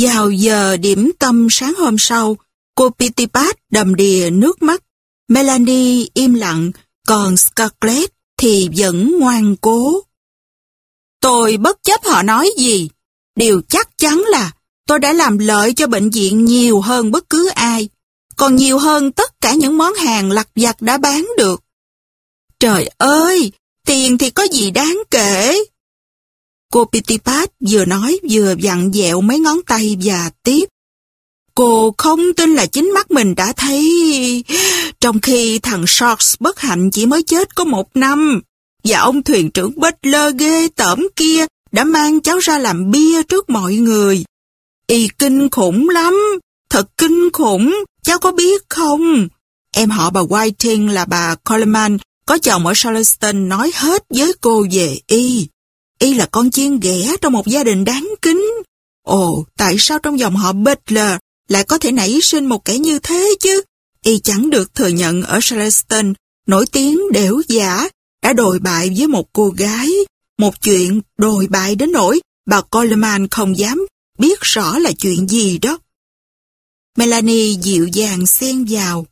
Vào giờ điểm tâm sáng hôm sau, cô Pitipat đầm đìa nước mắt. Melanie im lặng, còn Scarlett thì vẫn ngoan cố. Tôi bất chấp họ nói gì. Điều chắc chắn là tôi đã làm lợi cho bệnh viện nhiều hơn bất cứ ai, còn nhiều hơn tất cả những món hàng lặt vặt đã bán được. Trời ơi, tiền thì có gì đáng kể. Cô Pitipat vừa nói vừa vặn dẹo mấy ngón tay và tiếp. Cô không tin là chính mắt mình đã thấy... Trong khi thằng Sharks bất hạnh chỉ mới chết có một năm, và ông thuyền trưởng Butler ghê tởm kia đã mang cháu ra làm bia trước mọi người. Y kinh khủng lắm, thật kinh khủng, cháu có biết không? Em họ bà Whiting là bà Coleman, có chồng ở Charleston nói hết với cô về Y. Y là con chiên ghẻ trong một gia đình đáng kính. Ồ, tại sao trong dòng họ Butler lại có thể nảy sinh một kẻ như thế chứ? Y chẳng được thừa nhận ở Charleston, nổi tiếng đểu giả, đã đồi bại với một cô gái. Một chuyện đồi bại đến nỗi bà Coleman không dám biết rõ là chuyện gì đó. Melanie dịu dàng xen vào.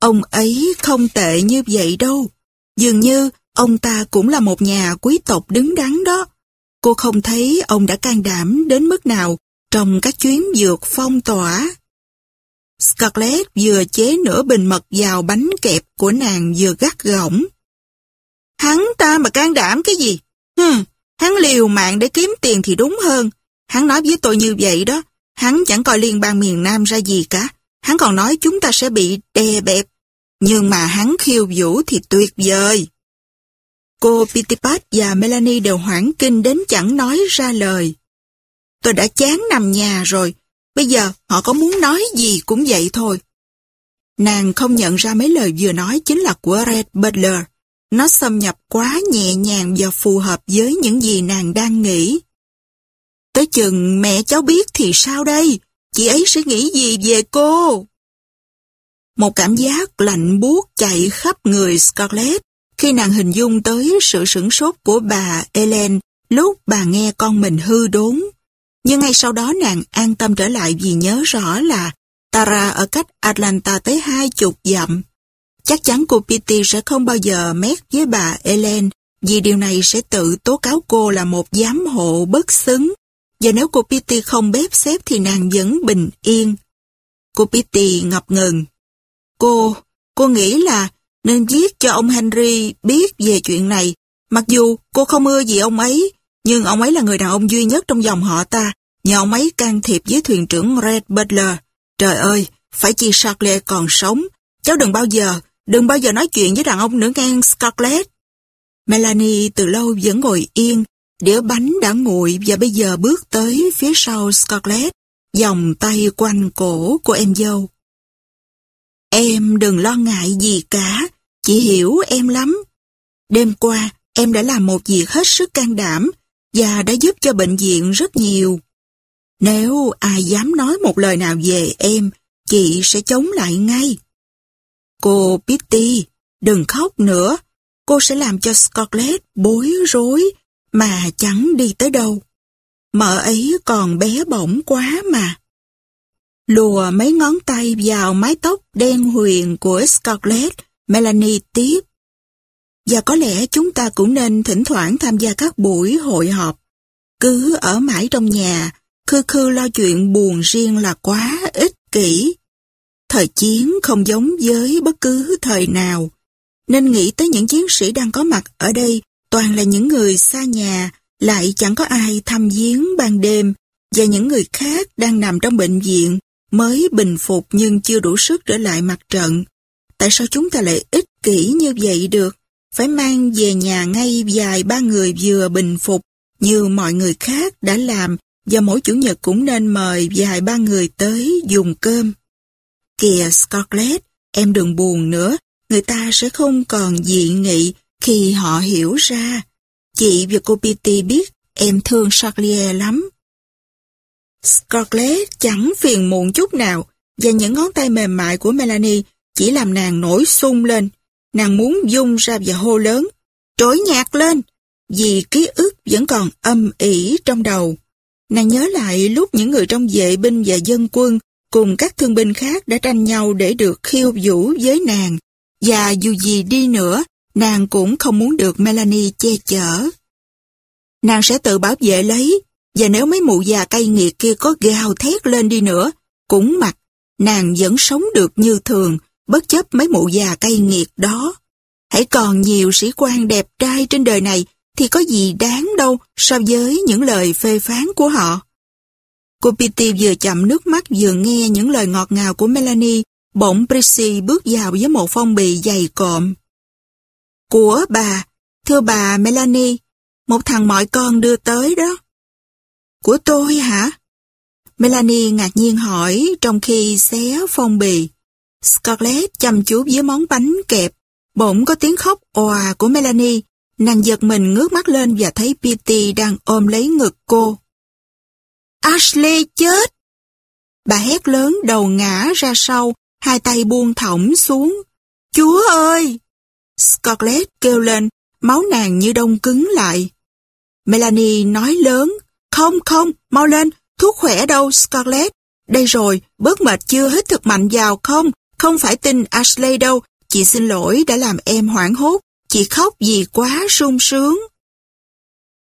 Ông ấy không tệ như vậy đâu. Dường như ông ta cũng là một nhà quý tộc đứng đắn đó. Cô không thấy ông đã can đảm đến mức nào trong các chuyến dược phong tỏa. Scarlett vừa chế nửa bình mật vào bánh kẹp của nàng vừa gắt gỏng. Hắn ta mà can đảm cái gì? Hừm, hắn liều mạng để kiếm tiền thì đúng hơn. Hắn nói với tôi như vậy đó. Hắn chẳng coi liên bang miền Nam ra gì cả. Hắn còn nói chúng ta sẽ bị đè bẹp. Nhưng mà hắn khiêu vũ thì tuyệt vời. Cô Pitipat và Melanie đều hoảng kinh đến chẳng nói ra lời. Tôi đã chán nằm nhà rồi. Bây giờ họ có muốn nói gì cũng vậy thôi. Nàng không nhận ra mấy lời vừa nói chính là của Red Butler. Nó xâm nhập quá nhẹ nhàng và phù hợp với những gì nàng đang nghĩ. Tới chừng mẹ cháu biết thì sao đây? Chị ấy sẽ nghĩ gì về cô? Một cảm giác lạnh buốt chạy khắp người Scarlett khi nàng hình dung tới sự sửng sốt của bà Ellen lúc bà nghe con mình hư đốn. Nhưng ngay sau đó nàng an tâm trở lại vì nhớ rõ là Tara ở cách Atlanta tới hai chục dặm. Chắc chắn cô Pitty sẽ không bao giờ mét với bà Ellen vì điều này sẽ tự tố cáo cô là một giám hộ bất xứng. Và nếu cô Pitty không bếp xếp thì nàng vẫn bình yên. Cô Pitty ngập ngừng. Cô, cô nghĩ là nên viết cho ông Henry biết về chuyện này. Mặc dù cô không ưa gì ông ấy, nhưng ông ấy là người đàn ông duy nhất trong dòng họ ta. Nhờ ông ấy can thiệp với thuyền trưởng Red Butler. Trời ơi, phải chi Charlotte còn sống. Cháu đừng bao giờ, đừng bao giờ nói chuyện với đàn ông nữa ngang Scarlett. Melanie từ lâu vẫn ngồi yên, đĩa bánh đã nguội và bây giờ bước tới phía sau Scarlett, vòng tay quanh cổ của em dâu. Em đừng lo ngại gì cả, chị hiểu em lắm. Đêm qua, em đã làm một việc hết sức can đảm và đã giúp cho bệnh viện rất nhiều. Nếu ai dám nói một lời nào về em, chị sẽ chống lại ngay. Cô Pitty, đừng khóc nữa. Cô sẽ làm cho Scarlett bối rối mà chẳng đi tới đâu. Mợ ấy còn bé bỏng quá mà. Lùa mấy ngón tay vào mái tóc đen huyền của Scarlett, Melanie tiếp. Và có lẽ chúng ta cũng nên thỉnh thoảng tham gia các buổi hội họp. Cứ ở mãi trong nhà, khư khư lo chuyện buồn riêng là quá ích kỷ. Thời chiến không giống với bất cứ thời nào, nên nghĩ tới những chiến sĩ đang có mặt ở đây toàn là những người xa nhà, lại chẳng có ai thăm viếng ban đêm, và những người khác đang nằm trong bệnh viện, mới bình phục nhưng chưa đủ sức trở lại mặt trận. Tại sao chúng ta lại ích kỷ như vậy được? Phải mang về nhà ngay vài ba người vừa bình phục như mọi người khác đã làm và mỗi chủ nhật cũng nên mời vài ba người tới dùng cơm. Kìa Scarlett, em đừng buồn nữa, người ta sẽ không còn dị nghị khi họ hiểu ra. Chị và cô Petey biết em thương Charlier lắm. Scarlett chẳng phiền muộn chút nào và những ngón tay mềm mại của Melanie chỉ làm nàng nổi sung lên. Nàng muốn dung ra và hô lớn, trỗi nhạc lên, vì ký ức vẫn còn âm ỉ trong đầu. Nàng nhớ lại lúc những người trong vệ binh và dân quân cùng các thương binh khác đã tranh nhau để được khiêu vũ với nàng. Và dù gì đi nữa, nàng cũng không muốn được Melanie che chở. Nàng sẽ tự bảo vệ lấy, và nếu mấy mụ già cay nghiệt kia có gào thét lên đi nữa, cũng mặc, nàng vẫn sống được như thường, bất chấp mấy mụ già cay nghiệt đó. Hãy còn nhiều sĩ quan đẹp trai trên đời này thì có gì đáng đâu so với những lời phê phán của họ. Cô Pitty vừa chậm nước mắt vừa nghe những lời ngọt ngào của Melanie, bỗng Prissy bước vào với một phong bì dày cộm. Của bà, thưa bà Melanie, một thằng mọi con đưa tới đó. Của tôi hả? Melanie ngạc nhiên hỏi trong khi xé phong bì. Scarlett chăm chú với món bánh kẹp. Bỗng có tiếng khóc òa của Melanie. Nàng giật mình ngước mắt lên và thấy Petey đang ôm lấy ngực cô. Ashley chết! Bà hét lớn đầu ngã ra sau, hai tay buông thõng xuống. Chúa ơi! Scarlett kêu lên, máu nàng như đông cứng lại. Melanie nói lớn, không không, mau lên, thuốc khỏe đâu Scarlett. Đây rồi, bớt mệt chưa hít thực mạnh vào không? Không phải tin Ashley đâu, chị xin lỗi đã làm em hoảng hốt, chị khóc vì quá sung sướng.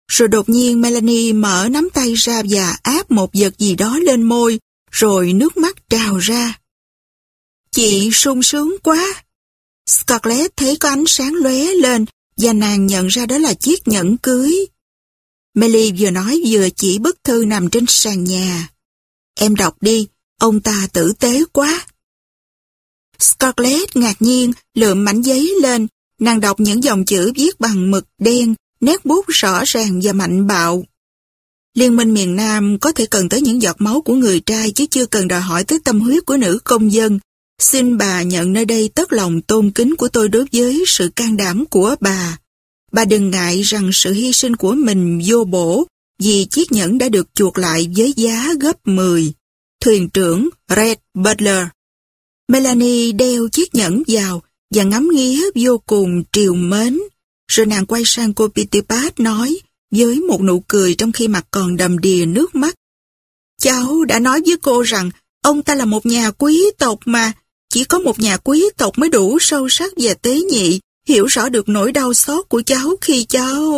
Rồi đột nhiên Melanie mở nắm tay ra và áp một vật gì đó lên môi, rồi nước mắt trào ra. Chị sung sướng quá. Scarlett thấy có ánh sáng lóe lên và nàng nhận ra đó là chiếc nhẫn cưới. Melly vừa nói vừa chỉ bức thư nằm trên sàn nhà. Em đọc đi, ông ta tử tế quá. Scarlett ngạc nhiên lượm mảnh giấy lên, nàng đọc những dòng chữ viết bằng mực đen, nét bút rõ ràng và mạnh bạo. Liên minh miền Nam có thể cần tới những giọt máu của người trai chứ chưa cần đòi hỏi tới tâm huyết của nữ công dân. Xin bà nhận nơi đây tất lòng tôn kính của tôi đối với sự can đảm của bà. Bà đừng ngại rằng sự hy sinh của mình vô bổ vì chiếc nhẫn đã được chuộc lại với giá gấp 10. Thuyền trưởng Red Butler Melanie đeo chiếc nhẫn vào và ngắm nghía vô cùng triều mến. Rồi nàng quay sang cô Pitipat nói với một nụ cười trong khi mặt còn đầm đìa nước mắt. Cháu đã nói với cô rằng ông ta là một nhà quý tộc mà, chỉ có một nhà quý tộc mới đủ sâu sắc và tế nhị, hiểu rõ được nỗi đau xót của cháu khi cháu...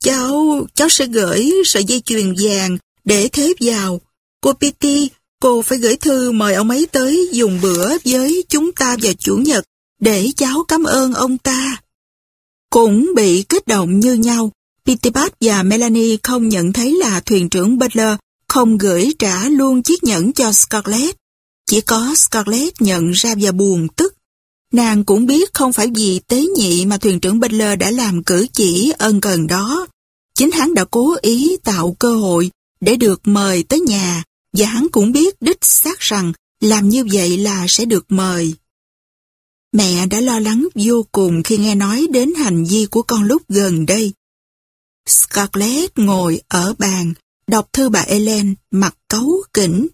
Cháu, cháu sẽ gửi sợi dây chuyền vàng để thế vào. Cô Pity, cô phải gửi thư mời ông ấy tới dùng bữa với chúng ta vào Chủ nhật để cháu cảm ơn ông ta. Cũng bị kích động như nhau, Pitipat và Melanie không nhận thấy là thuyền trưởng Butler không gửi trả luôn chiếc nhẫn cho Scarlett. Chỉ có Scarlett nhận ra và buồn tức. Nàng cũng biết không phải vì tế nhị mà thuyền trưởng Butler đã làm cử chỉ ân cần đó. Chính hắn đã cố ý tạo cơ hội để được mời tới nhà và hắn cũng biết đích xác rằng làm như vậy là sẽ được mời. Mẹ đã lo lắng vô cùng khi nghe nói đến hành vi của con lúc gần đây. Scarlett ngồi ở bàn, đọc thư bà Ellen, mặt cấu kỉnh.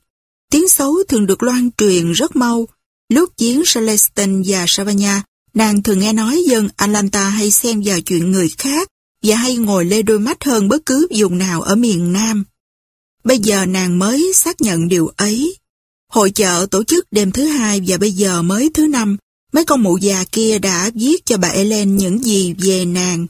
Tiếng xấu thường được loan truyền rất mau. Lúc chiến Celestin và Savannah, nàng thường nghe nói dân Atlanta hay xem vào chuyện người khác và hay ngồi lê đôi mắt hơn bất cứ vùng nào ở miền Nam. Bây giờ nàng mới xác nhận điều ấy. Hội chợ tổ chức đêm thứ hai và bây giờ mới thứ năm, mấy con mụ già kia đã viết cho bà Ellen những gì về nàng.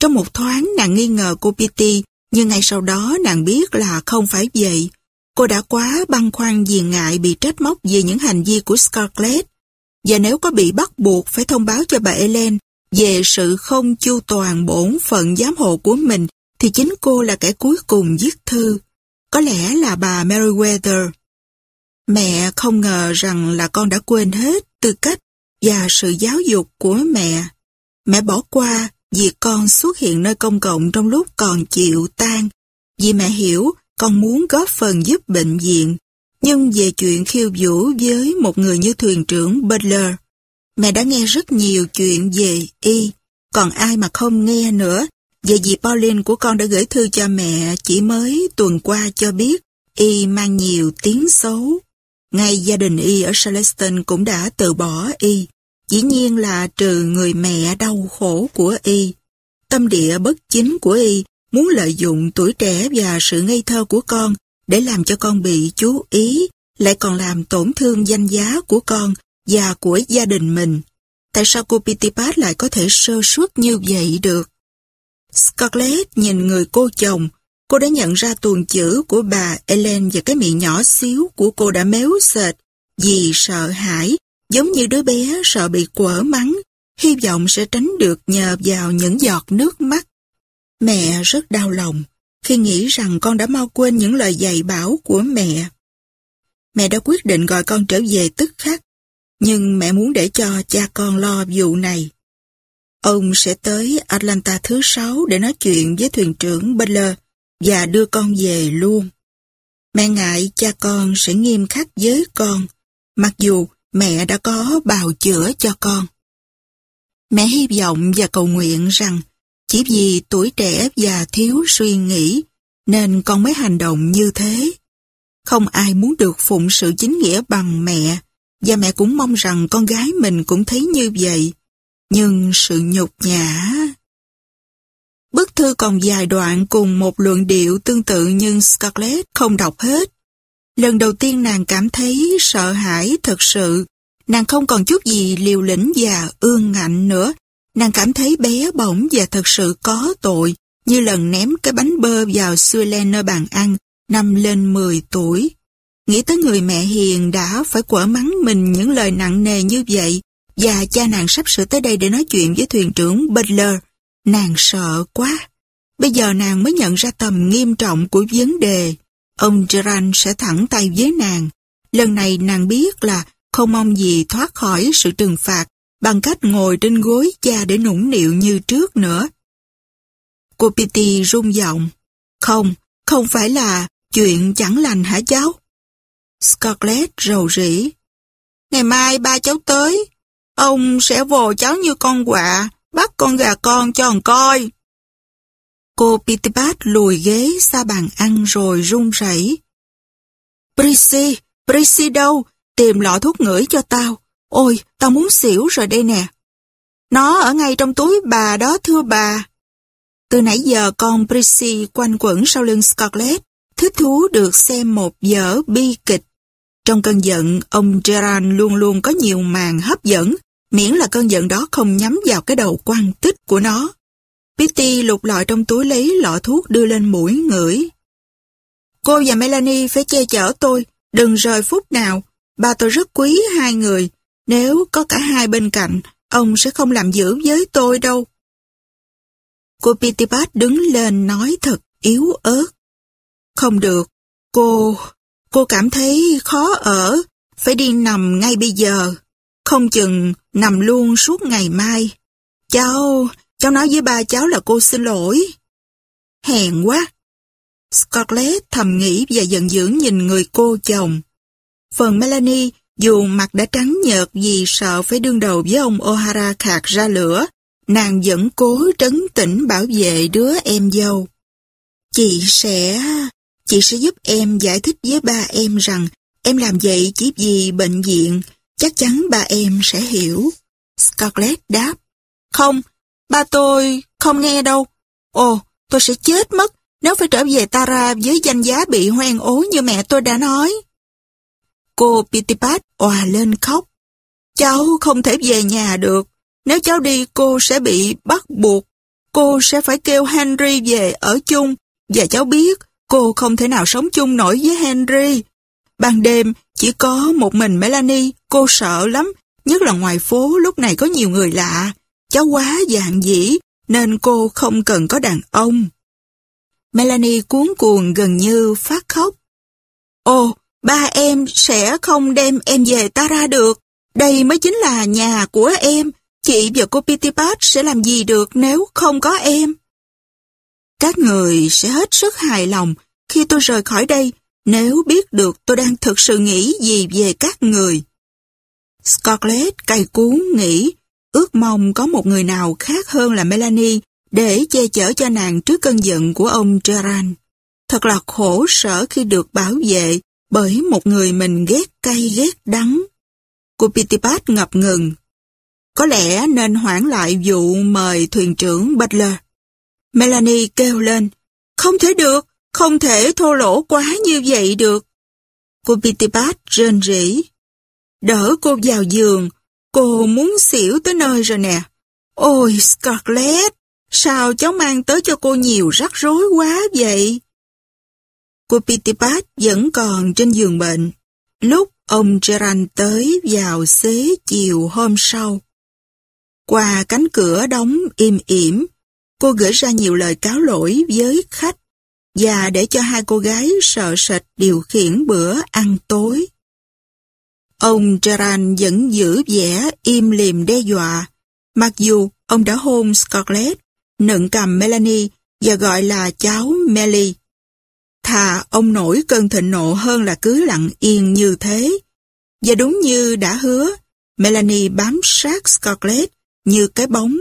Trong một thoáng nàng nghi ngờ cô Petey, nhưng ngay sau đó nàng biết là không phải vậy. Cô đã quá băn khoăn vì ngại bị trách móc về những hành vi của Scarlett. Và nếu có bị bắt buộc phải thông báo cho bà Ellen về sự không chu toàn bổn phận giám hộ của mình, thì chính cô là kẻ cuối cùng viết thư. Có lẽ là bà Meriwether. Mẹ không ngờ rằng là con đã quên hết tư cách và sự giáo dục của mẹ. Mẹ bỏ qua việc con xuất hiện nơi công cộng trong lúc còn chịu tan. Vì mẹ hiểu con muốn góp phần giúp bệnh viện. Nhưng về chuyện khiêu vũ với một người như thuyền trưởng Butler, mẹ đã nghe rất nhiều chuyện về y, còn ai mà không nghe nữa. Về dì Pauline của con đã gửi thư cho mẹ chỉ mới tuần qua cho biết y mang nhiều tiếng xấu. Ngay gia đình y ở Charleston cũng đã từ bỏ y. Dĩ nhiên là trừ người mẹ đau khổ của y. Tâm địa bất chính của y muốn lợi dụng tuổi trẻ và sự ngây thơ của con để làm cho con bị chú ý, lại còn làm tổn thương danh giá của con và của gia đình mình. Tại sao cô Pitipat lại có thể sơ suất như vậy được? Scarlett nhìn người cô chồng, cô đã nhận ra tuần chữ của bà Ellen và cái miệng nhỏ xíu của cô đã méo sệt vì sợ hãi, giống như đứa bé sợ bị quở mắng, hy vọng sẽ tránh được nhờ vào những giọt nước mắt. Mẹ rất đau lòng khi nghĩ rằng con đã mau quên những lời dạy bảo của mẹ. Mẹ đã quyết định gọi con trở về tức khắc, nhưng mẹ muốn để cho cha con lo vụ này. Ông sẽ tới Atlanta thứ sáu để nói chuyện với thuyền trưởng Butler và đưa con về luôn. Mẹ ngại cha con sẽ nghiêm khắc với con, mặc dù mẹ đã có bào chữa cho con. Mẹ hy vọng và cầu nguyện rằng chỉ vì tuổi trẻ và thiếu suy nghĩ nên con mới hành động như thế. Không ai muốn được phụng sự chính nghĩa bằng mẹ và mẹ cũng mong rằng con gái mình cũng thấy như vậy. Nhưng sự nhục nhã... Bức thư còn dài đoạn cùng một luận điệu tương tự nhưng Scarlett không đọc hết. Lần đầu tiên nàng cảm thấy sợ hãi thật sự. Nàng không còn chút gì liều lĩnh và ương ngạnh nữa. Nàng cảm thấy bé bỏng và thật sự có tội, như lần ném cái bánh bơ vào xưa len nơi bàn ăn, năm lên 10 tuổi. Nghĩ tới người mẹ hiền đã phải quở mắng mình những lời nặng nề như vậy, và cha nàng sắp sửa tới đây để nói chuyện với thuyền trưởng Butler. Nàng sợ quá. Bây giờ nàng mới nhận ra tầm nghiêm trọng của vấn đề. Ông Gerard sẽ thẳng tay với nàng. Lần này nàng biết là không mong gì thoát khỏi sự trừng phạt bằng cách ngồi trên gối cha để nũng nịu như trước nữa. Cô Pitty rung giọng. Không, không phải là chuyện chẳng lành hả cháu? Scarlett rầu rĩ. Ngày mai ba cháu tới, ông sẽ vồ cháu như con quạ, bắt con gà con cho ông coi. Cô Pitipat lùi ghế xa bàn ăn rồi run rẩy. Prissy, Prissy đâu? Tìm lọ thuốc ngửi cho tao. Ôi, tao muốn xỉu rồi đây nè. Nó ở ngay trong túi bà đó thưa bà. Từ nãy giờ con Prissy quanh quẩn sau lưng Scarlett, thích thú được xem một vở bi kịch. Trong cơn giận, ông Gerard luôn luôn có nhiều màn hấp dẫn, miễn là cơn giận đó không nhắm vào cái đầu quan tích của nó. Pitty lục lọi trong túi lấy lọ thuốc đưa lên mũi ngửi. Cô và Melanie phải che chở tôi, đừng rời phút nào. Ba tôi rất quý hai người. Nếu có cả hai bên cạnh, ông sẽ không làm dữ với tôi đâu. Cô Pitipat đứng lên nói thật yếu ớt. Không được, cô, cô cảm thấy khó ở, phải đi nằm ngay bây giờ. Không chừng nằm luôn suốt ngày mai. Cháu, cháu nói với ba cháu là cô xin lỗi. Hèn quá. Scarlett thầm nghĩ và giận dữ nhìn người cô chồng. Phần Melanie, dù mặt đã trắng nhợt vì sợ phải đương đầu với ông O'Hara khạc ra lửa, nàng vẫn cố trấn tĩnh bảo vệ đứa em dâu. Chị sẽ chị sẽ giúp em giải thích với ba em rằng em làm vậy chỉ vì bệnh viện, chắc chắn ba em sẽ hiểu. Scarlett đáp. Không, ba tôi không nghe đâu. Ồ, tôi sẽ chết mất nếu phải trở về Tara với danh giá bị hoang ố như mẹ tôi đã nói. Cô Pitipat òa lên khóc. Cháu không thể về nhà được. Nếu cháu đi cô sẽ bị bắt buộc. Cô sẽ phải kêu Henry về ở chung. Và cháu biết cô không thể nào sống chung nổi với Henry. Ban đêm chỉ có một mình Melanie, cô sợ lắm. Nhất là ngoài phố lúc này có nhiều người lạ. Cháu quá dạng dĩ nên cô không cần có đàn ông. Melanie cuốn cuồng gần như phát khóc. Ồ, ba em sẽ không đem em về ta ra được. Đây mới chính là nhà của em. Chị và cô Pitipat sẽ làm gì được nếu không có em? Các người sẽ hết sức hài lòng khi tôi rời khỏi đây nếu biết được tôi đang thực sự nghĩ gì về các người. Scarlett cay cú nghĩ, ước mong có một người nào khác hơn là Melanie để che chở cho nàng trước cơn giận của ông Gerard. Thật là khổ sở khi được bảo vệ bởi một người mình ghét cay ghét đắng. Cô Pitipat ngập ngừng. Có lẽ nên hoãn lại vụ mời thuyền trưởng Butler. Melanie kêu lên, Không thể được, không thể thô lỗ quá như vậy được. Cô Pitipat rên rỉ. Đỡ cô vào giường, cô muốn xỉu tới nơi rồi nè. Ôi Scarlett, sao cháu mang tới cho cô nhiều rắc rối quá vậy? Cô Pitipat vẫn còn trên giường bệnh. Lúc ông Gerard tới vào xế chiều hôm sau. Qua cánh cửa đóng im ỉm, cô gửi ra nhiều lời cáo lỗi với khách và để cho hai cô gái sợ sệt điều khiển bữa ăn tối. Ông Gerard vẫn giữ vẻ im lìm đe dọa, mặc dù ông đã hôn Scarlett, nựng cầm Melanie và gọi là cháu Melly. Thà ông nổi cơn thịnh nộ hơn là cứ lặng yên như thế. Và đúng như đã hứa, Melanie bám sát Scarlett như cái bóng,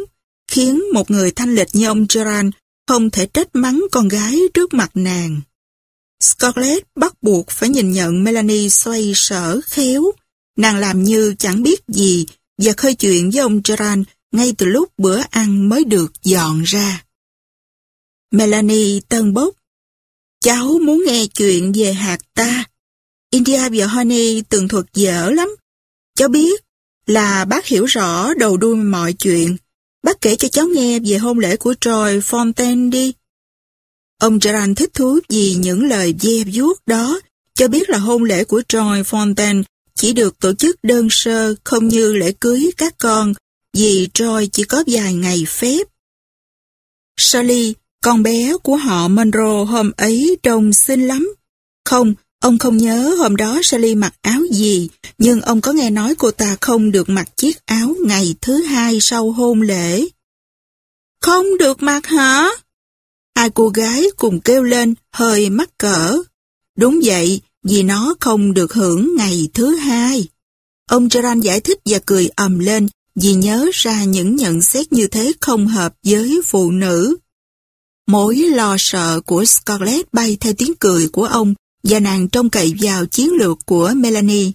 khiến một người thanh lịch như ông Gerard không thể trách mắng con gái trước mặt nàng. Scarlett bắt buộc phải nhìn nhận Melanie xoay sở, khéo. Nàng làm như chẳng biết gì và khơi chuyện với ông Gerard ngay từ lúc bữa ăn mới được dọn ra. Melanie tân bốc. Cháu muốn nghe chuyện về hạt ta. India và Honey tường thuật dở lắm. Cháu biết là bác hiểu rõ đầu đuôi mọi chuyện. Bác kể cho cháu nghe về hôn lễ của Troy Fontaine đi. Ông Gerard thích thú vì những lời dè vuốt đó, cho biết là hôn lễ của Troy Fontaine chỉ được tổ chức đơn sơ không như lễ cưới các con, vì Troy chỉ có vài ngày phép. Sally, con bé của họ Monroe hôm ấy trông xinh lắm. Không, ông không nhớ hôm đó Sally mặc áo gì, nhưng ông có nghe nói cô ta không được mặc chiếc áo ngày thứ hai sau hôn lễ. Không được mặc hả? Hai cô gái cùng kêu lên hơi mắc cỡ. Đúng vậy, vì nó không được hưởng ngày thứ hai. Ông Gerard giải thích và cười ầm lên vì nhớ ra những nhận xét như thế không hợp với phụ nữ. mỗi lo sợ của Scarlett bay theo tiếng cười của ông và nàng trông cậy vào chiến lược của Melanie.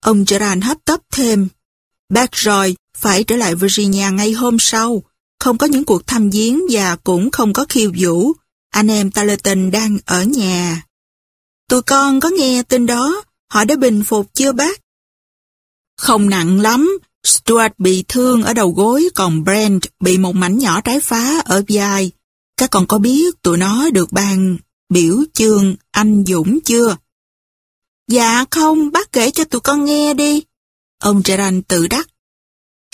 Ông Gerard hấp tấp thêm. Bác rồi phải trở lại Virginia ngay hôm sau. Không có những cuộc thăm viếng và cũng không có khiêu vũ. Anh em Tarleton đang ở nhà. Tụi con có nghe tin đó, họ đã bình phục chưa bác? Không nặng lắm, Stuart bị thương ở đầu gối còn Brent bị một mảnh nhỏ trái phá ở vai. Các con có biết tụi nó được ban biểu chương anh Dũng chưa? Dạ không, bác kể cho tụi con nghe đi. Ông Gerard tự đắc.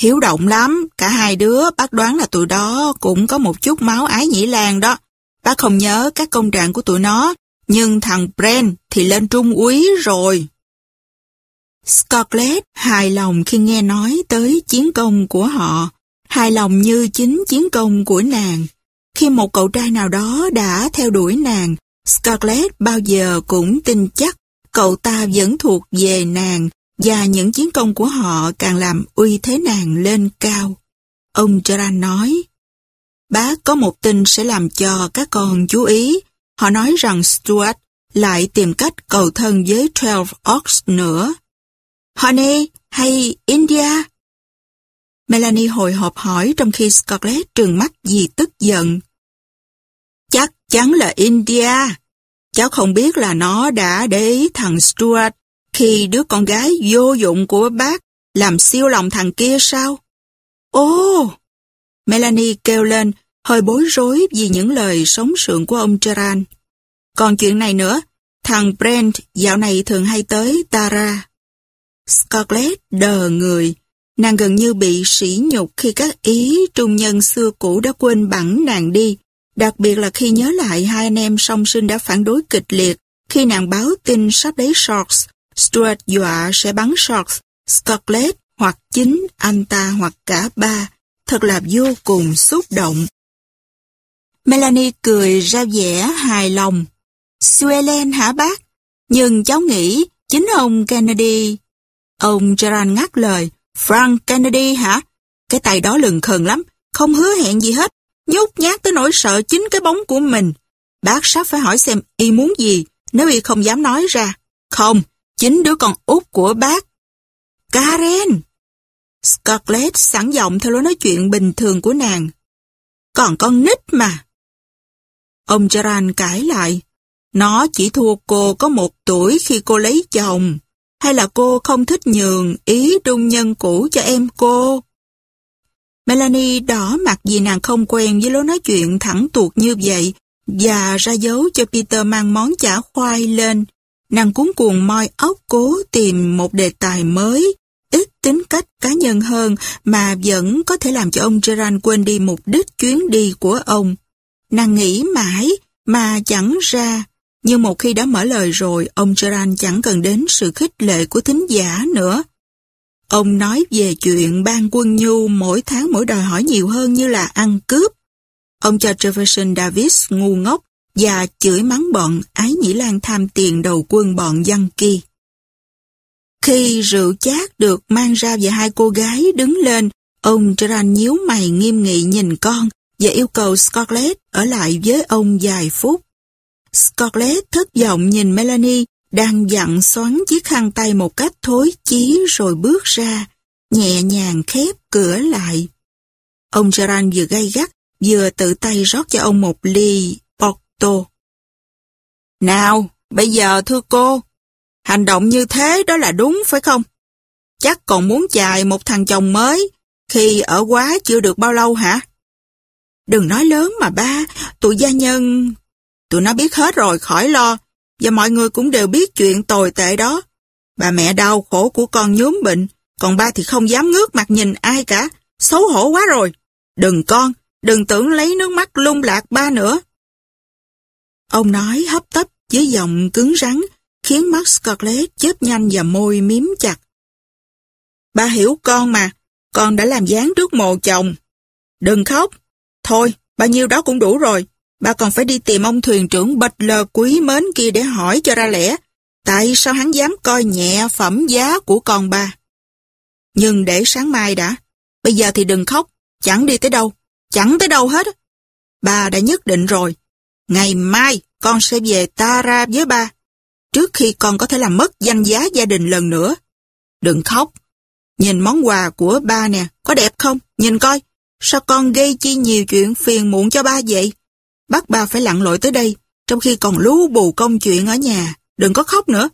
Hiếu động lắm, cả hai đứa bác đoán là tụi đó cũng có một chút máu ái nhĩ lan đó. Bác không nhớ các công trạng của tụi nó, nhưng thằng Brent thì lên trung úy rồi. Scarlett hài lòng khi nghe nói tới chiến công của họ, hài lòng như chính chiến công của nàng. Khi một cậu trai nào đó đã theo đuổi nàng, Scarlett bao giờ cũng tin chắc cậu ta vẫn thuộc về nàng và những chiến công của họ càng làm uy thế nàng lên cao. Ông Gerard nói, Bác có một tin sẽ làm cho các con chú ý. Họ nói rằng Stuart lại tìm cách cầu thân với Twelve Oaks nữa. Honey hay India? Melanie hồi hộp hỏi trong khi Scarlett trừng mắt vì tức giận. Chắn là India. Cháu không biết là nó đã để ý thằng Stuart khi đứa con gái vô dụng của bác làm siêu lòng thằng kia sao? Ô! Oh! Melanie kêu lên, hơi bối rối vì những lời sống sượng của ông Gerard. Còn chuyện này nữa, thằng Brent dạo này thường hay tới Tara. Scarlett đờ người, nàng gần như bị sỉ nhục khi các ý trung nhân xưa cũ đã quên bẵng nàng đi, đặc biệt là khi nhớ lại hai anh em song sinh đã phản đối kịch liệt khi nàng báo tin sắp đấy Sharks, Stuart dọa sẽ bắn Sharks, Scarlett hoặc chính anh ta hoặc cả ba, thật là vô cùng xúc động. Melanie cười ra vẻ hài lòng. Suelen hả bác? Nhưng cháu nghĩ chính ông Kennedy Ông Gerard ngắt lời, Frank Kennedy hả? Cái tay đó lừng khờn lắm, không hứa hẹn gì hết, nhút nhát tới nỗi sợ chính cái bóng của mình. Bác sắp phải hỏi xem y muốn gì, nếu y không dám nói ra. Không, chính đứa con út của bác. Karen! Scarlett sẵn giọng theo lối nói chuyện bình thường của nàng. Còn con nít mà. Ông Gerard cãi lại. Nó chỉ thua cô có một tuổi khi cô lấy chồng. Hay là cô không thích nhường ý trung nhân cũ cho em cô? Melanie đỏ mặt vì nàng không quen với lối nói chuyện thẳng tuột như vậy và ra dấu cho Peter mang món chả khoai lên. Nàng cuốn cuồng moi ốc cố tìm một đề tài mới, ít tính cách cá nhân hơn mà vẫn có thể làm cho ông Gerard quên đi mục đích chuyến đi của ông. Nàng nghĩ mãi mà chẳng ra, nhưng một khi đã mở lời rồi, ông Gerard chẳng cần đến sự khích lệ của thính giả nữa. Ông nói về chuyện ban quân nhu mỗi tháng mỗi đòi hỏi nhiều hơn như là ăn cướp. Ông cho Jefferson Davis ngu ngốc và chửi mắng bọn ái nhĩ lan tham tiền đầu quân bọn dân kia. Khi rượu chát được mang ra và hai cô gái đứng lên, ông Gerard nhíu mày nghiêm nghị nhìn con và yêu cầu Scarlett ở lại với ông vài phút. Scarlett thất vọng nhìn Melanie đang dặn xoắn chiếc khăn tay một cách thối chí rồi bước ra, nhẹ nhàng khép cửa lại. Ông Gerard vừa gay gắt, vừa tự tay rót cho ông một ly Porto. Nào, bây giờ thưa cô, hành động như thế đó là đúng phải không? Chắc còn muốn chài một thằng chồng mới khi ở quá chưa được bao lâu hả? Đừng nói lớn mà ba, tụi gia nhân... Tụi nó biết hết rồi, khỏi lo. Và mọi người cũng đều biết chuyện tồi tệ đó. Bà mẹ đau khổ của con nhóm bệnh, còn ba thì không dám ngước mặt nhìn ai cả. Xấu hổ quá rồi. Đừng con, đừng tưởng lấy nước mắt lung lạc ba nữa. Ông nói hấp tấp với giọng cứng rắn, khiến mắt Scarlett chớp nhanh và môi miếm chặt. Ba hiểu con mà, con đã làm dáng trước mồ chồng. Đừng khóc. Thôi, bao nhiêu đó cũng đủ rồi bà còn phải đi tìm ông thuyền trưởng bạch lờ quý mến kia để hỏi cho ra lẽ. Tại sao hắn dám coi nhẹ phẩm giá của con bà Nhưng để sáng mai đã. Bây giờ thì đừng khóc. Chẳng đi tới đâu. Chẳng tới đâu hết. bà đã nhất định rồi. Ngày mai con sẽ về Tara với ba. Trước khi con có thể làm mất danh giá gia đình lần nữa. Đừng khóc. Nhìn món quà của ba nè, có đẹp không? Nhìn coi. Sao con gây chi nhiều chuyện phiền muộn cho ba vậy? Bắt ba phải lặn lội tới đây, trong khi còn lú bù công chuyện ở nhà. Đừng có khóc nữa.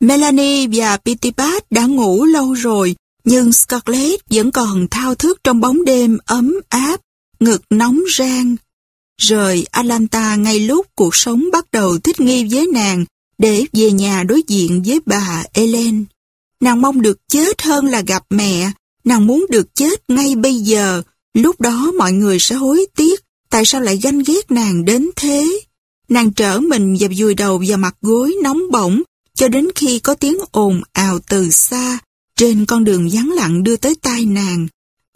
Melanie và Pitipat đã ngủ lâu rồi, nhưng Scarlett vẫn còn thao thức trong bóng đêm ấm áp, ngực nóng rang. Rời Atlanta ngay lúc cuộc sống bắt đầu thích nghi với nàng để về nhà đối diện với bà Ellen. Nàng mong được chết hơn là gặp mẹ, nàng muốn được chết ngay bây giờ, lúc đó mọi người sẽ hối tiếc tại sao lại ganh ghét nàng đến thế. Nàng trở mình và vùi đầu vào mặt gối nóng bỏng cho đến khi có tiếng ồn ào từ xa trên con đường vắng lặng đưa tới tai nàng.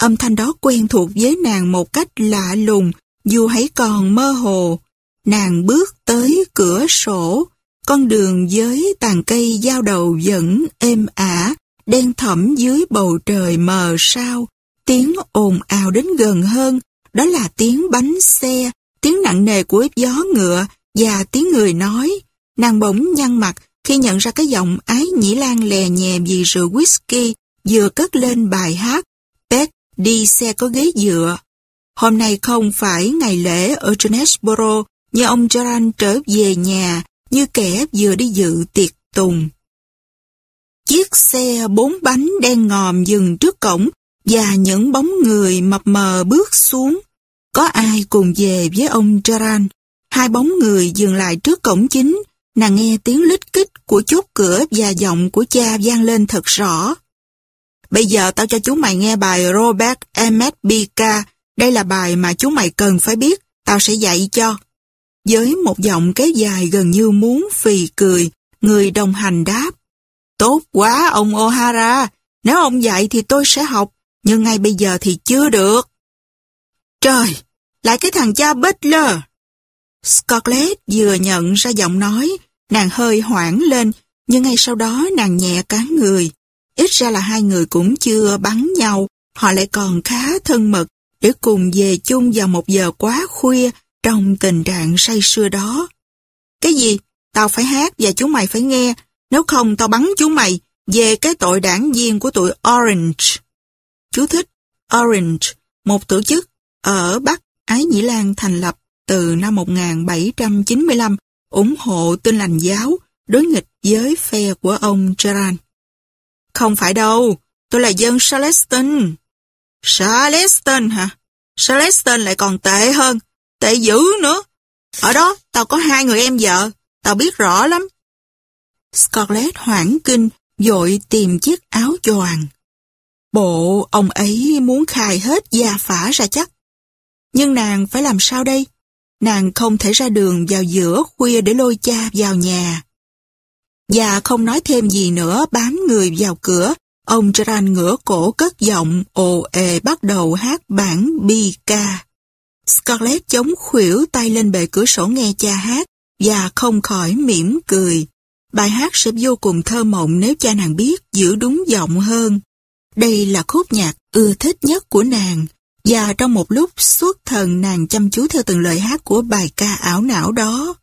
Âm thanh đó quen thuộc với nàng một cách lạ lùng dù hãy còn mơ hồ. Nàng bước tới cửa sổ, con đường với tàn cây giao đầu vẫn êm ả, đen thẫm dưới bầu trời mờ sao. Tiếng ồn ào đến gần hơn, đó là tiếng bánh xe, tiếng nặng nề của gió ngựa và tiếng người nói. Nàng bỗng nhăn mặt khi nhận ra cái giọng ái nhĩ lan lè nhẹ vì rượu whisky vừa cất lên bài hát Pet đi xe có ghế dựa. Hôm nay không phải ngày lễ ở Jonesboro, như ông Joran trở về nhà như kẻ vừa đi dự tiệc tùng. Chiếc xe bốn bánh đen ngòm dừng trước cổng và những bóng người mập mờ bước xuống. Có ai cùng về với ông Gerard? Hai bóng người dừng lại trước cổng chính, nàng nghe tiếng lít kích của chốt cửa và giọng của cha vang lên thật rõ. Bây giờ tao cho chúng mày nghe bài Robert Emmet Bika đây là bài mà chú mày cần phải biết, tao sẽ dạy cho. Với một giọng kéo dài gần như muốn phì cười, người đồng hành đáp. Tốt quá ông O'Hara, nếu ông dạy thì tôi sẽ học, nhưng ngay bây giờ thì chưa được. Trời, lại cái thằng cha Butler. Scarlett vừa nhận ra giọng nói, nàng hơi hoảng lên, nhưng ngay sau đó nàng nhẹ cán người. Ít ra là hai người cũng chưa bắn nhau, họ lại còn khá thân mật để cùng về chung vào một giờ quá khuya trong tình trạng say sưa đó. Cái gì? Tao phải hát và chúng mày phải nghe, nếu không tao bắn chúng mày về cái tội đảng viên của tụi Orange. Chú thích Orange, một tổ chức ở Bắc Ái Nhĩ Lan thành lập từ năm 1795 ủng hộ tin lành giáo đối nghịch với phe của ông Gerard. Không phải đâu, tôi là dân Charleston. Charleston hả? Charleston lại còn tệ hơn, tệ dữ nữa. Ở đó, tao có hai người em vợ, tao biết rõ lắm. Scarlett hoảng kinh, dội tìm chiếc áo choàng. Bộ ông ấy muốn khai hết gia phả ra chắc. Nhưng nàng phải làm sao đây? Nàng không thể ra đường vào giữa khuya để lôi cha vào nhà. Và không nói thêm gì nữa bám người vào cửa, ông Gerard ngửa cổ cất giọng ồ ề bắt đầu hát bản bi ca. Scarlett chống khuỷu tay lên bề cửa sổ nghe cha hát và không khỏi mỉm cười. Bài hát sẽ vô cùng thơ mộng nếu cha nàng biết giữ đúng giọng hơn. Đây là khúc nhạc ưa thích nhất của nàng, và trong một lúc suốt thần nàng chăm chú theo từng lời hát của bài ca ảo não đó.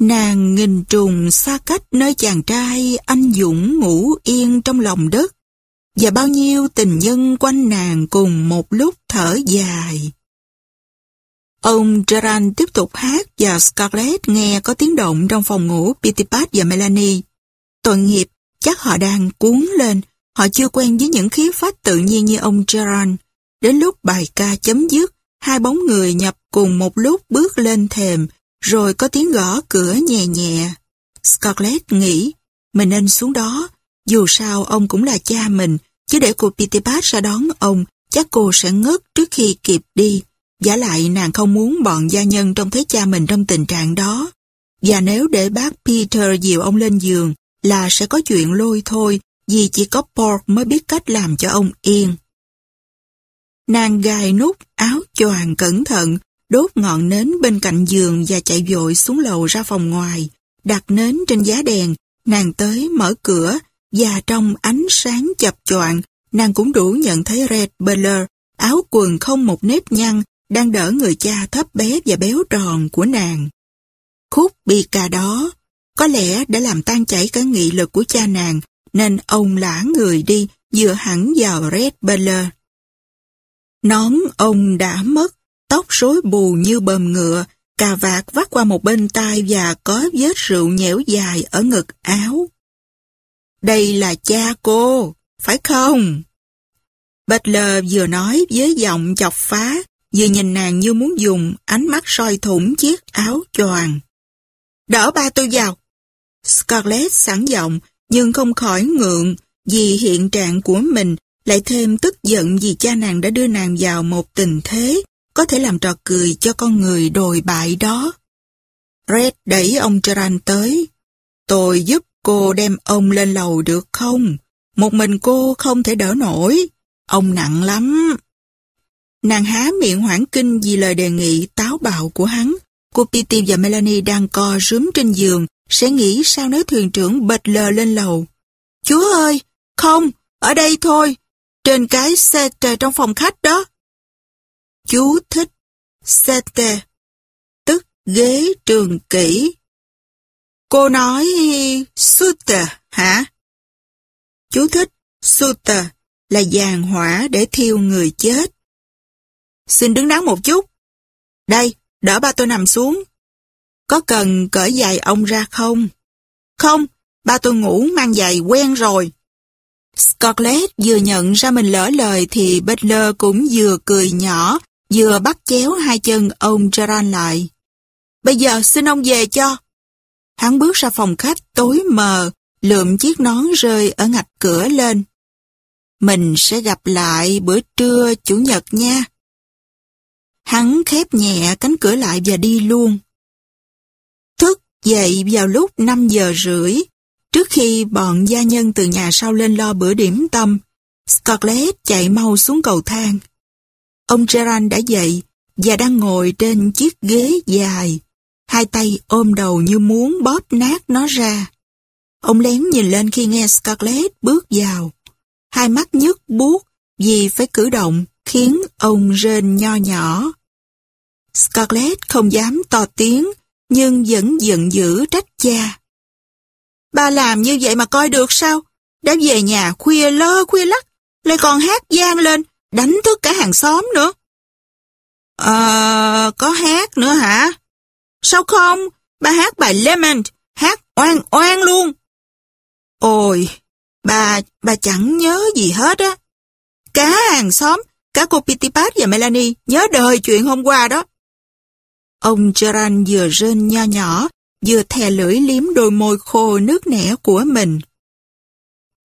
Nàng nghìn trùng xa cách nơi chàng trai anh dũng ngủ yên trong lòng đất, và bao nhiêu tình nhân quanh nàng cùng một lúc thở dài. Ông Gerard tiếp tục hát và Scarlett nghe có tiếng động trong phòng ngủ Pitipat và Melanie. Tội nghiệp, chắc họ đang cuốn lên, họ chưa quen với những khí phách tự nhiên như ông Gerard. Đến lúc bài ca chấm dứt, hai bóng người nhập cùng một lúc bước lên thềm, rồi có tiếng gõ cửa nhẹ nhẹ. Scarlett nghĩ, mình nên xuống đó, dù sao ông cũng là cha mình, chứ để cô Pitipat ra đón ông, chắc cô sẽ ngất trước khi kịp đi. Giả lại nàng không muốn bọn gia nhân trông thấy cha mình trong tình trạng đó. Và nếu để bác Peter dìu ông lên giường là sẽ có chuyện lôi thôi vì chỉ có Pork mới biết cách làm cho ông yên. Nàng gài nút áo choàng cẩn thận, đốt ngọn nến bên cạnh giường và chạy vội xuống lầu ra phòng ngoài, đặt nến trên giá đèn, nàng tới mở cửa và trong ánh sáng chập choạng, nàng cũng đủ nhận thấy Red Beller, áo quần không một nếp nhăn, đang đỡ người cha thấp bé và béo tròn của nàng. Khúc bi ca đó, có lẽ đã làm tan chảy cả nghị lực của cha nàng, nên ông lả người đi, dựa hẳn vào Red Butler. Nón ông đã mất, tóc rối bù như bờm ngựa, cà vạt vắt qua một bên tai và có vết rượu nhẽo dài ở ngực áo. Đây là cha cô, phải không? Butler vừa nói với giọng chọc phá, vừa nhìn nàng như muốn dùng ánh mắt soi thủng chiếc áo choàng. Đỡ ba tôi vào. Scarlett sẵn giọng, nhưng không khỏi ngượng vì hiện trạng của mình lại thêm tức giận vì cha nàng đã đưa nàng vào một tình thế có thể làm trò cười cho con người đồi bại đó. Red đẩy ông Charan tới. Tôi giúp cô đem ông lên lầu được không? Một mình cô không thể đỡ nổi. Ông nặng lắm. Nàng há miệng hoảng kinh vì lời đề nghị táo bạo của hắn. Cô Petey và Melanie đang co rúm trên giường, sẽ nghĩ sao nếu thuyền trưởng bệt lờ lên lầu. Chúa ơi, không, ở đây thôi, trên cái xe trời trong phòng khách đó. Chú thích xe sete, tức ghế trường kỷ. Cô nói sute hả? Chú thích sute là giàn hỏa để thiêu người chết. Xin đứng đắn một chút. Đây, đỡ ba tôi nằm xuống. Có cần cởi giày ông ra không? Không, ba tôi ngủ mang giày quen rồi. Scarlett vừa nhận ra mình lỡ lời thì Butler cũng vừa cười nhỏ, vừa bắt chéo hai chân ông Gerard lại. Bây giờ xin ông về cho. Hắn bước ra phòng khách tối mờ, lượm chiếc nón rơi ở ngạch cửa lên. Mình sẽ gặp lại bữa trưa Chủ nhật nha. Hắn khép nhẹ cánh cửa lại và đi luôn. Dậy vào lúc 5 giờ rưỡi, trước khi bọn gia nhân từ nhà sau lên lo bữa điểm tâm, Scarlett chạy mau xuống cầu thang. Ông Gerard đã dậy và đang ngồi trên chiếc ghế dài, hai tay ôm đầu như muốn bóp nát nó ra. Ông lén nhìn lên khi nghe Scarlett bước vào. Hai mắt nhức buốt vì phải cử động khiến ông rên nho nhỏ. Scarlett không dám to tiếng, nhưng vẫn giận dữ trách cha. Ba làm như vậy mà coi được sao? Đã về nhà khuya lơ khuya lắc, lại còn hát gian lên, đánh thức cả hàng xóm nữa. Ờ, có hát nữa hả? Sao không? Ba hát bài Lemon, hát oan oan luôn. Ôi, bà, bà chẳng nhớ gì hết á. Cả hàng xóm, cả cô Pitipat và Melanie nhớ đời chuyện hôm qua đó. Ông Gerard vừa rên nho nhỏ, vừa thè lưỡi liếm đôi môi khô nước nẻ của mình.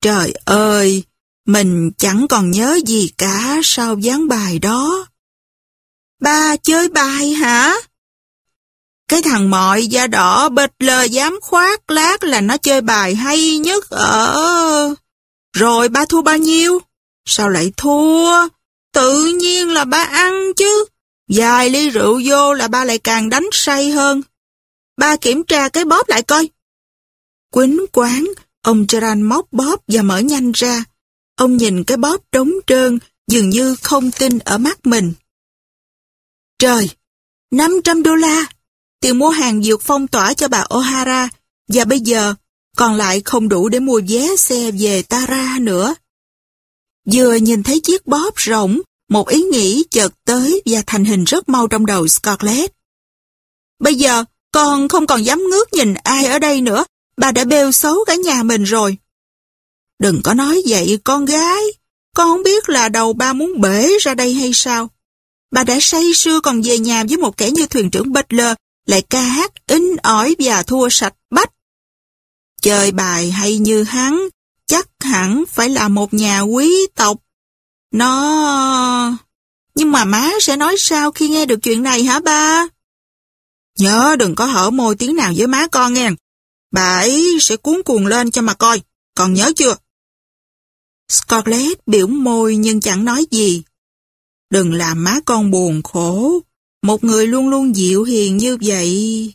Trời ơi, mình chẳng còn nhớ gì cả sau dáng bài đó. Ba chơi bài hả? Cái thằng mọi da đỏ bệt lờ dám khoác lác là nó chơi bài hay nhất ở... Rồi ba thua bao nhiêu? Sao lại thua? Tự nhiên là ba ăn chứ dài ly rượu vô là ba lại càng đánh say hơn. Ba kiểm tra cái bóp lại coi. Quýnh quán, ông Charan móc bóp và mở nhanh ra. Ông nhìn cái bóp trống trơn, dường như không tin ở mắt mình. Trời, 500 đô la, tiền mua hàng dược phong tỏa cho bà O'Hara, và bây giờ còn lại không đủ để mua vé xe về Tara nữa. Vừa nhìn thấy chiếc bóp rỗng, một ý nghĩ chợt tới và thành hình rất mau trong đầu Scarlett. Bây giờ, con không còn dám ngước nhìn ai ở đây nữa, bà đã bêu xấu cả nhà mình rồi. Đừng có nói vậy con gái, con không biết là đầu ba muốn bể ra đây hay sao. Bà đã say sưa còn về nhà với một kẻ như thuyền trưởng Butler, lại ca hát in ỏi và thua sạch bách. Chơi bài hay như hắn, chắc hẳn phải là một nhà quý tộc. Nó... Nhưng mà má sẽ nói sao khi nghe được chuyện này hả ba? Nhớ đừng có hở môi tiếng nào với má con nghe. Bà ấy sẽ cuốn cuồng lên cho mà coi. Còn nhớ chưa? Scarlett biểu môi nhưng chẳng nói gì. Đừng làm má con buồn khổ. Một người luôn luôn dịu hiền như vậy.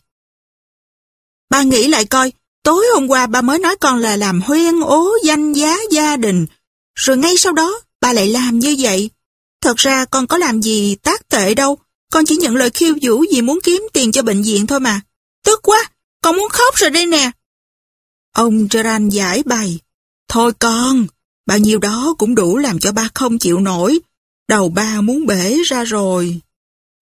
Ba nghĩ lại coi, tối hôm qua ba mới nói con là làm huyên ố danh giá gia đình. Rồi ngay sau đó, ba lại làm như vậy. Thật ra con có làm gì tác tệ đâu. Con chỉ nhận lời khiêu vũ vì muốn kiếm tiền cho bệnh viện thôi mà. Tức quá, con muốn khóc rồi đây nè. Ông Gerard giải bày. Thôi con, bao nhiêu đó cũng đủ làm cho ba không chịu nổi. Đầu ba muốn bể ra rồi.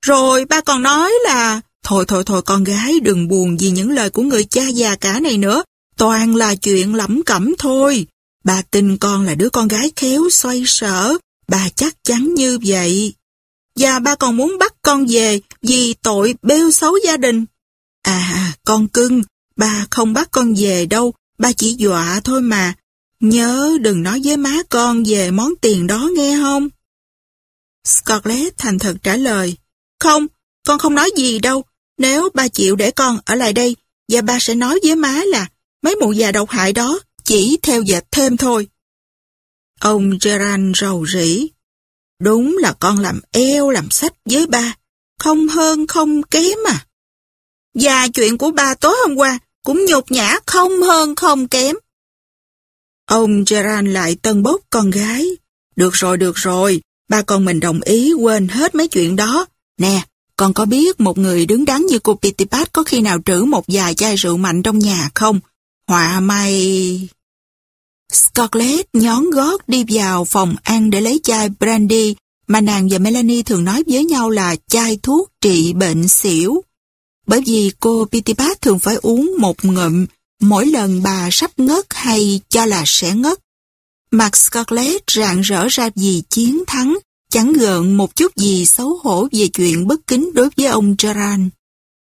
Rồi ba còn nói là Thôi thôi thôi con gái đừng buồn vì những lời của người cha già cả này nữa. Toàn là chuyện lẩm cẩm thôi. Bà tin con là đứa con gái khéo xoay sở. Bà chắc chắn như vậy. Và ba còn muốn bắt con về vì tội bêu xấu gia đình. À, con cưng, ba không bắt con về đâu. Ba chỉ dọa thôi mà. Nhớ đừng nói với má con về món tiền đó nghe không? Scarlett thành thật trả lời. Không, con không nói gì đâu. Nếu ba chịu để con ở lại đây, và ba sẽ nói với má là mấy mụ già độc hại đó chỉ theo dệt thêm thôi. Ông Gerard rầu rĩ. Đúng là con làm eo làm sách với ba, không hơn không kém à. Và chuyện của ba tối hôm qua cũng nhục nhã không hơn không kém. Ông Gerard lại tân bốc con gái. Được rồi, được rồi, ba con mình đồng ý quên hết mấy chuyện đó. Nè, con có biết một người đứng đắn như cô Pitipat có khi nào trữ một vài chai rượu mạnh trong nhà không? Họa may... Scarlett nhón gót đi vào phòng ăn để lấy chai brandy mà nàng và Melanie thường nói với nhau là chai thuốc trị bệnh xỉu. Bởi vì cô Pitipat thường phải uống một ngụm mỗi lần bà sắp ngất hay cho là sẽ ngất. Mặt Scarlett rạng rỡ ra vì chiến thắng chẳng gợn một chút gì xấu hổ về chuyện bất kính đối với ông Gerard.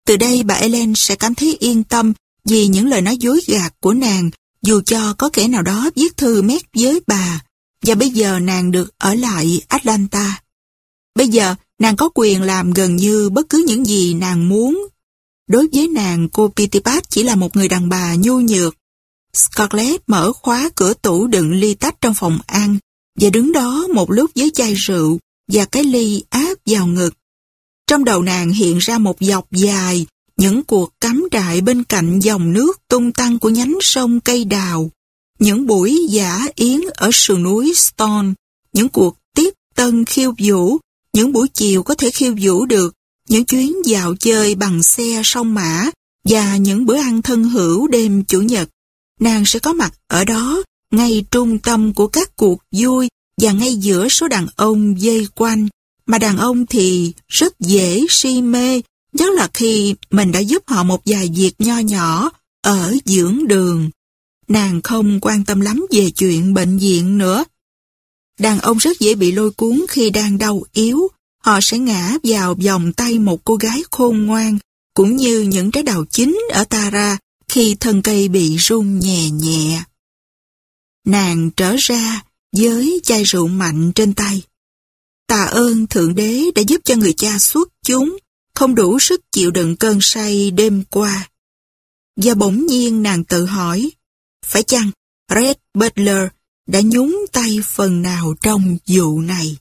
Từ đây bà Ellen sẽ cảm thấy yên tâm vì những lời nói dối gạt của nàng, dù cho có kẻ nào đó viết thư mét với bà, và bây giờ nàng được ở lại Atlanta. Bây giờ, nàng có quyền làm gần như bất cứ những gì nàng muốn. Đối với nàng, cô Pitipat chỉ là một người đàn bà nhu nhược. Scarlett mở khóa cửa tủ đựng ly tách trong phòng ăn, và đứng đó một lúc với chai rượu và cái ly áp vào ngực. Trong đầu nàng hiện ra một dọc dài, những cuộc cắm trại bên cạnh dòng nước tung tăng của nhánh sông cây đào, những buổi giả yến ở sườn núi Stone, những cuộc tiếp tân khiêu vũ, những buổi chiều có thể khiêu vũ được, những chuyến dạo chơi bằng xe sông mã và những bữa ăn thân hữu đêm Chủ nhật. Nàng sẽ có mặt ở đó ngay trung tâm của các cuộc vui và ngay giữa số đàn ông dây quanh Mà đàn ông thì rất dễ si mê, nhất là khi mình đã giúp họ một vài việc nho nhỏ ở dưỡng đường. Nàng không quan tâm lắm về chuyện bệnh viện nữa. Đàn ông rất dễ bị lôi cuốn khi đang đau yếu. Họ sẽ ngã vào vòng tay một cô gái khôn ngoan, cũng như những trái đào chín ở Tara khi thân cây bị rung nhẹ nhẹ. Nàng trở ra với chai rượu mạnh trên tay. Tạ ơn Thượng Đế đã giúp cho người cha xuất chúng, không đủ sức chịu đựng cơn say đêm qua. Và bỗng nhiên nàng tự hỏi, phải chăng Red Butler đã nhúng tay phần nào trong vụ này?